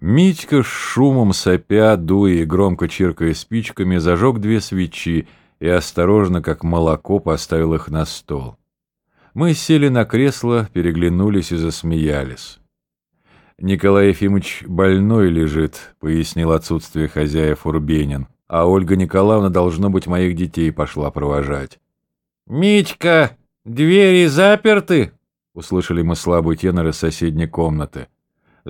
Митька с шумом сопя, дуя и громко чиркая спичками, зажег две свечи и осторожно, как молоко, поставил их на стол. Мы сели на кресло, переглянулись и засмеялись. «Николай Ефимович больной лежит», — пояснил отсутствие хозяев Урбенин, «а Ольга Николаевна, должно быть, моих детей пошла провожать». «Митька, двери заперты?» — услышали мы слабый тенор из соседней комнаты.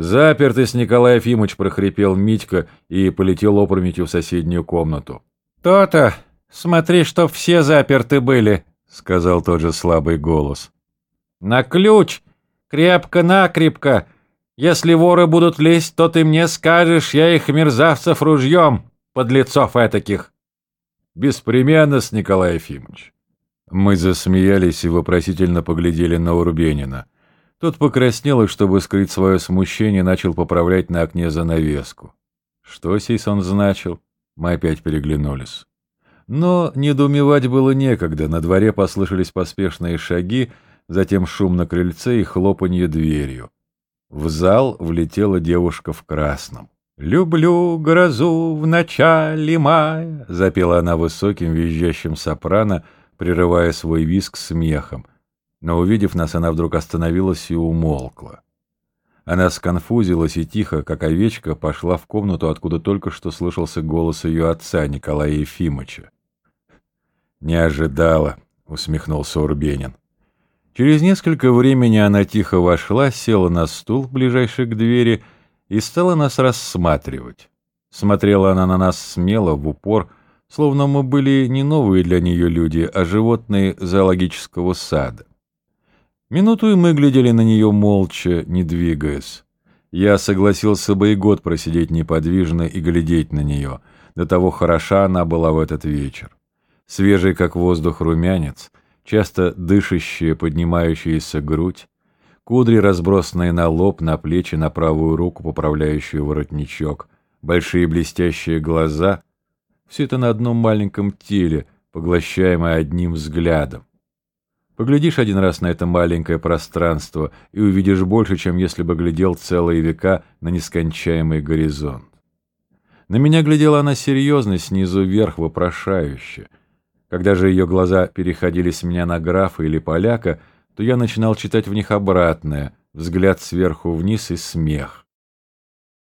«Запертый с Николай Ефимович!» — прохрипел Митька и полетел опрометью в соседнюю комнату. «То-то! Смотри, чтоб все заперты были!» — сказал тот же слабый голос. «На ключ! Крепко-накрепко! Если воры будут лезть, то ты мне скажешь, я их мерзавцев ружьем, подлецов этаких!» «Беспременно с Николай Ефимович!» Мы засмеялись и вопросительно поглядели на Урбенина. Тот покраснел и, чтобы скрыть свое смущение, начал поправлять на окне занавеску. Что сей сон значил? Мы опять переглянулись. Но недоумевать было некогда, на дворе послышались поспешные шаги, затем шум на крыльце и хлопанье дверью. В зал влетела девушка в красном. «Люблю грозу в начале мая», — запела она высоким визжащим сопрано, прерывая свой виск смехом — но, увидев нас, она вдруг остановилась и умолкла. Она сконфузилась и тихо, как овечка, пошла в комнату, откуда только что слышался голос ее отца, Николая Ефимовича. «Не ожидала», — усмехнулся Урбенин. Через несколько времени она тихо вошла, села на стул, ближайший к двери, и стала нас рассматривать. Смотрела она на нас смело, в упор, словно мы были не новые для нее люди, а животные зоологического сада. Минуту и мы глядели на нее молча, не двигаясь. Я согласился бы и год просидеть неподвижно и глядеть на нее. До того хороша она была в этот вечер. Свежий, как воздух, румянец, часто дышащая, поднимающаяся грудь, кудри, разбросанные на лоб, на плечи, на правую руку, поправляющую воротничок, большие блестящие глаза — все это на одном маленьком теле, поглощаемое одним взглядом. Поглядишь один раз на это маленькое пространство и увидишь больше, чем если бы глядел целые века на нескончаемый горизонт. На меня глядела она серьезно, снизу вверх, вопрошающе. Когда же ее глаза переходили с меня на графа или поляка, то я начинал читать в них обратное, взгляд сверху вниз и смех.